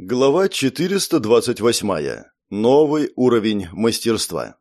Глава 428. Новый уровень мастерства.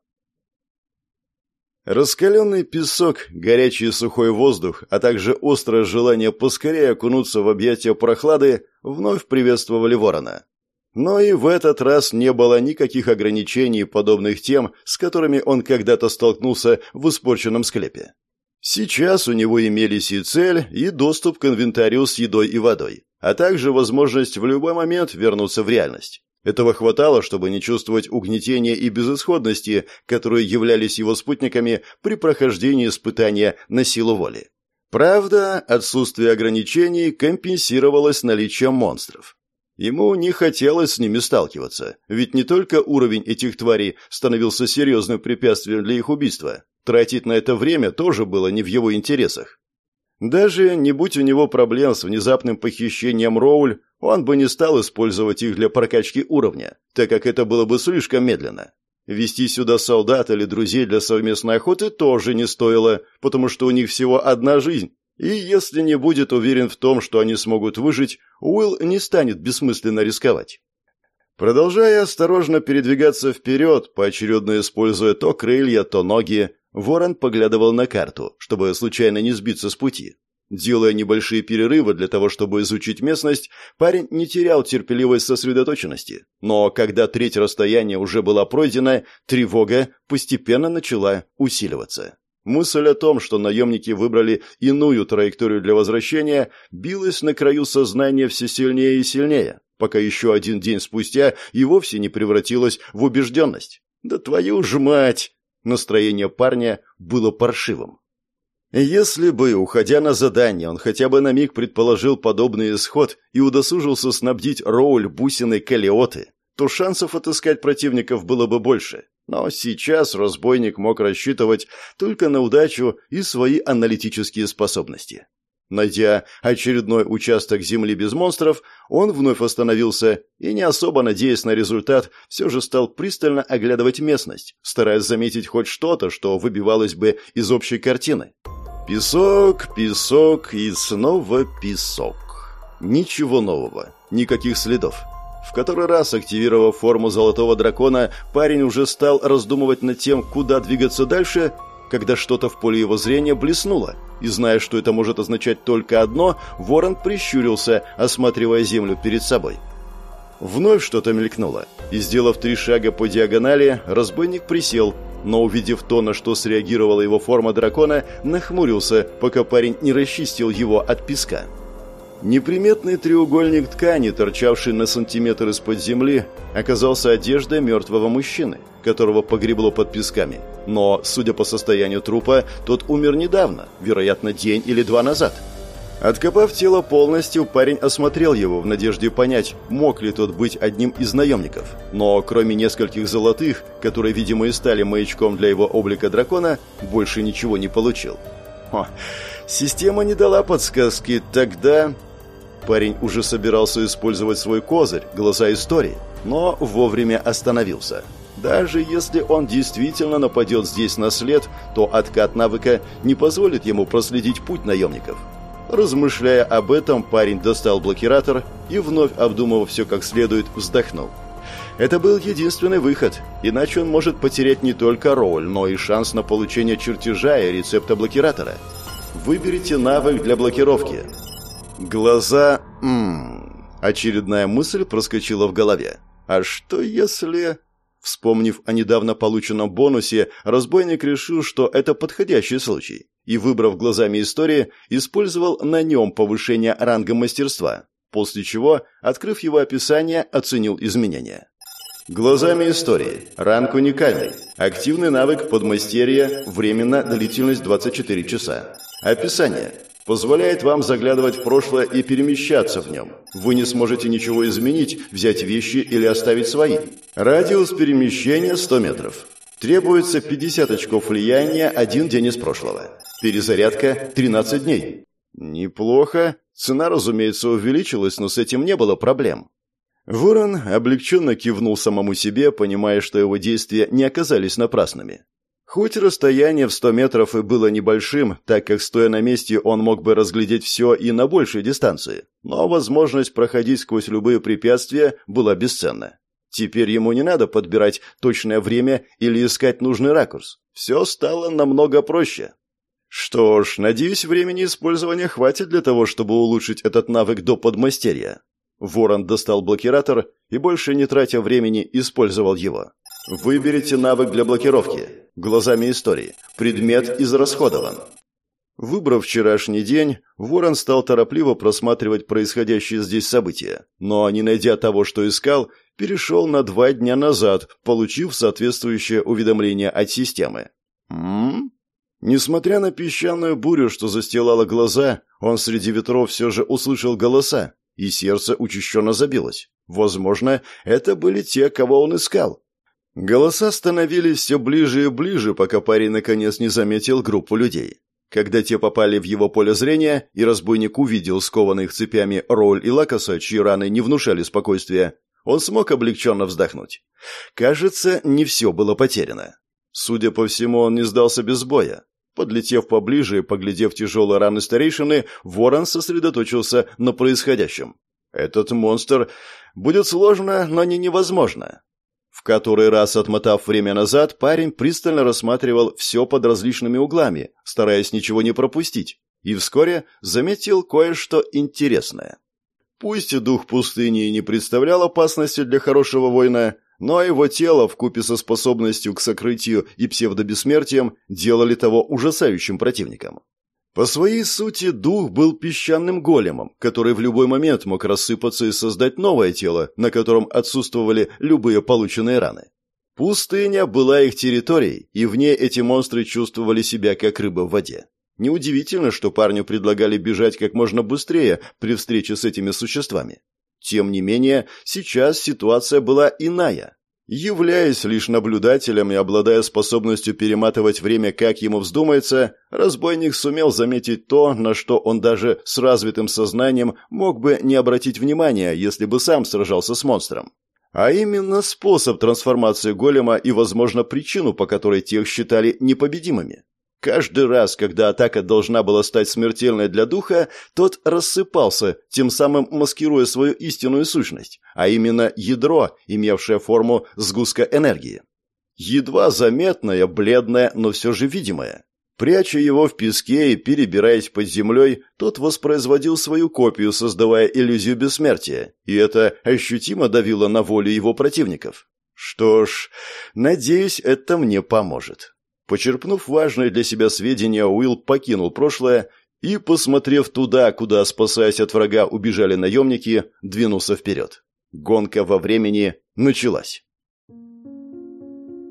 Раскаленный песок, горячий сухой воздух, а также острое желание поскорее окунуться в объятия прохлады вновь приветствовали ворона. Но и в этот раз не было никаких ограничений, подобных тем, с которыми он когда-то столкнулся в испорченном склепе. Сейчас у него имелись и цель, и доступ к инвентарю с едой и водой а также возможность в любой момент вернуться в реальность. Этого хватало, чтобы не чувствовать угнетения и безысходности, которые являлись его спутниками при прохождении испытания на силу воли. Правда, отсутствие ограничений компенсировалось наличием монстров. Ему не хотелось с ними сталкиваться, ведь не только уровень этих тварей становился серьезным препятствием для их убийства. Тратить на это время тоже было не в его интересах. Даже не будь у него проблем с внезапным похищением Роуль, он бы не стал использовать их для прокачки уровня, так как это было бы слишком медленно. Вести сюда солдат или друзей для совместной охоты тоже не стоило, потому что у них всего одна жизнь. И если не будет уверен в том, что они смогут выжить, Уилл не станет бессмысленно рисковать. Продолжая осторожно передвигаться вперед, поочередно используя то крылья, то ноги, Ворон поглядывал на карту, чтобы случайно не сбиться с пути. Делая небольшие перерывы для того, чтобы изучить местность, парень не терял терпеливой сосредоточенности. Но когда треть расстояния уже была пройдена, тревога постепенно начала усиливаться. Мысль о том, что наемники выбрали иную траекторию для возвращения, билась на краю сознания все сильнее и сильнее, пока еще один день спустя и вовсе не превратилась в убежденность. «Да твою ж мать!» Настроение парня было паршивым. Если бы, уходя на задание, он хотя бы на миг предположил подобный исход и удосужился снабдить Роуль бусиной калиоты, то шансов отыскать противников было бы больше. Но сейчас разбойник мог рассчитывать только на удачу и свои аналитические способности. Найдя очередной участок земли без монстров, он вновь остановился и, не особо надеясь на результат, все же стал пристально оглядывать местность, стараясь заметить хоть что-то, что выбивалось бы из общей картины. Песок, песок и снова песок. Ничего нового, никаких следов. В который раз, активировав форму золотого дракона, парень уже стал раздумывать над тем, куда двигаться дальше, когда что-то в поле его зрения блеснуло, и, зная, что это может означать только одно, ворон прищурился, осматривая землю перед собой. Вновь что-то мелькнуло, и, сделав три шага по диагонали, разбойник присел, но, увидев то, на что среагировала его форма дракона, нахмурился, пока парень не расчистил его от песка. Неприметный треугольник ткани, торчавший на сантиметр из-под земли, оказался одеждой мертвого мужчины, которого погребло под песками. Но, судя по состоянию трупа, тот умер недавно, вероятно, день или два назад. Откопав тело полностью, парень осмотрел его в надежде понять, мог ли тот быть одним из наемников. Но кроме нескольких золотых, которые, видимо, и стали маячком для его облика дракона, больше ничего не получил. О, система не дала подсказки, тогда Парень уже собирался использовать свой козырь, глаза истории, но вовремя остановился. Даже если он действительно нападет здесь на след, то откат навыка не позволит ему проследить путь наемников. Размышляя об этом, парень достал блокиратор и, вновь обдумывая все как следует, вздохнул. Это был единственный выход, иначе он может потерять не только роль, но и шанс на получение чертежа и рецепта блокиратора. Выберите навык для блокировки. Глаза... Ммм... Очередная мысль проскочила в голове. А что если... Вспомнив о недавно полученном бонусе, разбойник решил, что это подходящий случай, и, выбрав глазами истории, использовал на нем повышение ранга мастерства, после чего, открыв его описание, оценил изменения. Глазами истории. Ранг уникальный. Активный навык подмастерья. Временно длительность 24 часа. Описание позволяет вам заглядывать в прошлое и перемещаться в нем. Вы не сможете ничего изменить, взять вещи или оставить свои. Радиус перемещения 100 метров. Требуется 50 очков влияния один день из прошлого. Перезарядка 13 дней. Неплохо. Цена, разумеется, увеличилась, но с этим не было проблем. Ворон облегченно кивнул самому себе, понимая, что его действия не оказались напрасными. Хоть расстояние в сто метров и было небольшим, так как, стоя на месте, он мог бы разглядеть все и на большей дистанции, но возможность проходить сквозь любые препятствия была бесценна. Теперь ему не надо подбирать точное время или искать нужный ракурс. Все стало намного проще. Что ж, надеюсь, времени использования хватит для того, чтобы улучшить этот навык до подмастерья. Ворон достал блокиратор и, больше не тратя времени, использовал его. Выберите навык для блокировки. Глазами истории. Предмет израсходован. Выбрав вчерашний день, Ворон стал торопливо просматривать происходящие здесь события, но, не найдя того, что искал, перешел на два дня назад, получив соответствующее уведомление от системы. «М?», Несмотря на песчаную бурю, что застилала глаза, он среди ветров все же услышал голоса, и сердце учащенно забилось. Возможно, это были те, кого он искал. Голоса становились все ближе и ближе, пока парень наконец не заметил группу людей. Когда те попали в его поле зрения, и разбойник увидел скованных цепями Роуль и Лакоса, чьи раны не внушали спокойствия, он смог облегченно вздохнуть. Кажется, не все было потеряно. Судя по всему, он не сдался без боя. Подлетев поближе и поглядев тяжелые раны старейшины, ворон сосредоточился на происходящем. Этот монстр будет сложно, но не невозможно. Который раз отмотав время назад, парень пристально рассматривал все под различными углами, стараясь ничего не пропустить, и вскоре заметил кое-что интересное. Пусть дух пустыни не представлял опасности для хорошего воина, но его тело, вкупе со способностью к сокрытию и псевдобессмертием, делали того ужасающим противником. По своей сути, дух был песчаным големом, который в любой момент мог рассыпаться и создать новое тело, на котором отсутствовали любые полученные раны. Пустыня была их территорией, и в ней эти монстры чувствовали себя как рыба в воде. Неудивительно, что парню предлагали бежать как можно быстрее при встрече с этими существами. Тем не менее, сейчас ситуация была иная. Являясь лишь наблюдателем и обладая способностью перематывать время, как ему вздумается, разбойник сумел заметить то, на что он даже с развитым сознанием мог бы не обратить внимания, если бы сам сражался с монстром. А именно способ трансформации голема и, возможно, причину, по которой тех считали непобедимыми. Каждый раз, когда атака должна была стать смертельной для духа, тот рассыпался, тем самым маскируя свою истинную сущность, а именно ядро, имевшее форму сгустка энергии. Едва заметное, бледное, но все же видимое. Пряча его в песке и перебираясь под землей, тот воспроизводил свою копию, создавая иллюзию бессмертия, и это ощутимо давило на волю его противников. Что ж, надеюсь, это мне поможет. Почерпнув важные для себя сведения, Уилл покинул прошлое и, посмотрев туда, куда, спасаясь от врага, убежали наемники, двинулся вперед. Гонка во времени началась.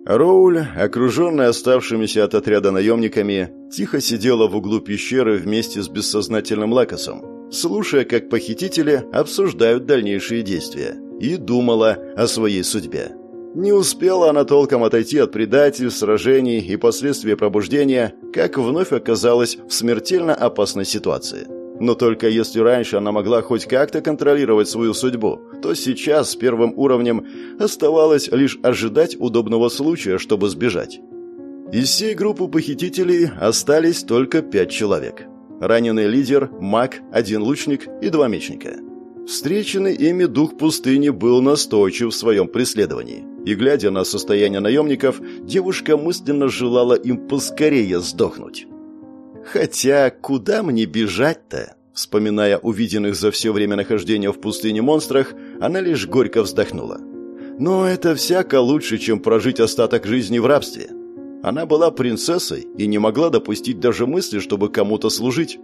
Роуль, окруженная оставшимися от отряда наемниками, тихо сидела в углу пещеры вместе с бессознательным Лакосом, слушая, как похитители обсуждают дальнейшие действия, и думала о своей судьбе. Не успела она толком отойти от предательств, сражений и последствий пробуждения, как вновь оказалась в смертельно опасной ситуации. Но только если раньше она могла хоть как-то контролировать свою судьбу, то сейчас с первым уровнем оставалось лишь ожидать удобного случая, чтобы сбежать. Из всей группы похитителей остались только пять человек. Раненый лидер, маг, один лучник и два мечника – Встреченный ими дух пустыни был настойчив в своем преследовании. И, глядя на состояние наемников, девушка мысленно желала им поскорее сдохнуть. «Хотя куда мне бежать-то?» Вспоминая увиденных за все время нахождения в пустыне монстрах, она лишь горько вздохнула. «Но это всяко лучше, чем прожить остаток жизни в рабстве». Она была принцессой и не могла допустить даже мысли, чтобы кому-то служить.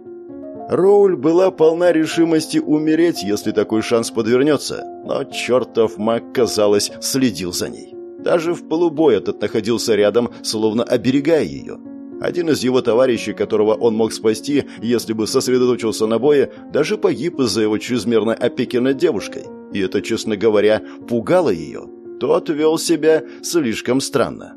Роуль была полна решимости умереть, если такой шанс подвернется, но чертов маг, казалось, следил за ней. Даже в полубой этот находился рядом, словно оберегая ее. Один из его товарищей, которого он мог спасти, если бы сосредоточился на бое, даже погиб из-за его чрезмерной опеки над девушкой. И это, честно говоря, пугало ее. Тот вел себя слишком странно.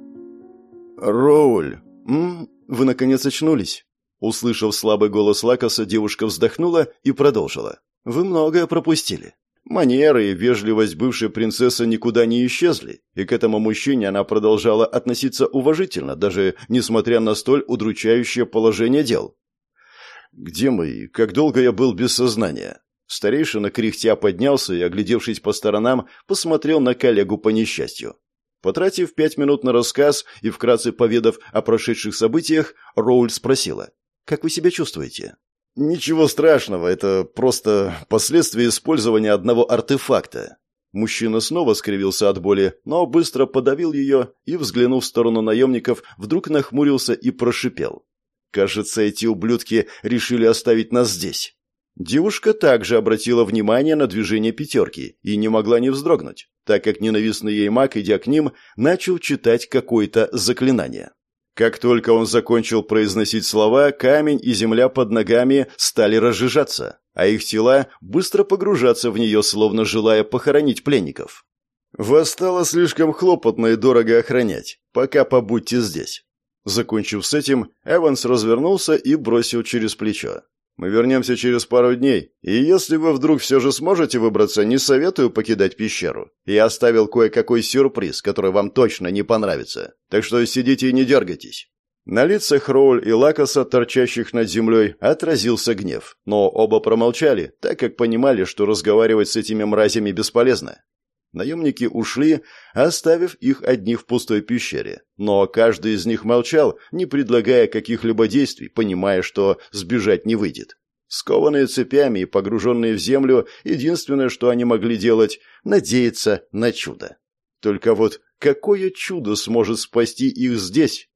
«Роуль, м? вы наконец очнулись?» Услышав слабый голос Лакоса, девушка вздохнула и продолжила. «Вы многое пропустили. Манеры и вежливость бывшей принцессы никуда не исчезли, и к этому мужчине она продолжала относиться уважительно, даже несмотря на столь удручающее положение дел. «Где мы как долго я был без сознания?» Старейшина кряхтя поднялся и, оглядевшись по сторонам, посмотрел на коллегу по несчастью. Потратив пять минут на рассказ и вкратце поведав о прошедших событиях, Роуль спросила, «Как вы себя чувствуете?» «Ничего страшного, это просто последствия использования одного артефакта». Мужчина снова скривился от боли, но быстро подавил ее и, взглянув в сторону наемников, вдруг нахмурился и прошипел. «Кажется, эти ублюдки решили оставить нас здесь». Девушка также обратила внимание на движение пятерки и не могла не вздрогнуть, так как ненавистный ей маг, идя к ним, начал читать какое-то заклинание. Как только он закончил произносить слова, камень и земля под ногами стали разжижаться, а их тела быстро погружаться в нее, словно желая похоронить пленников. «Вас стало слишком хлопотно и дорого охранять. Пока побудьте здесь». Закончив с этим, Эванс развернулся и бросил через плечо. Мы вернемся через пару дней, и если вы вдруг все же сможете выбраться, не советую покидать пещеру. Я оставил кое-какой сюрприз, который вам точно не понравится. Так что сидите и не дергайтесь». На лицах Роуль и Лакоса, торчащих над землей, отразился гнев, но оба промолчали, так как понимали, что разговаривать с этими мразями бесполезно. Наемники ушли, оставив их одних в пустой пещере. Но каждый из них молчал, не предлагая каких-либо действий, понимая, что сбежать не выйдет. Скованные цепями и погруженные в землю, единственное, что они могли делать – надеяться на чудо. Только вот какое чудо сможет спасти их здесь,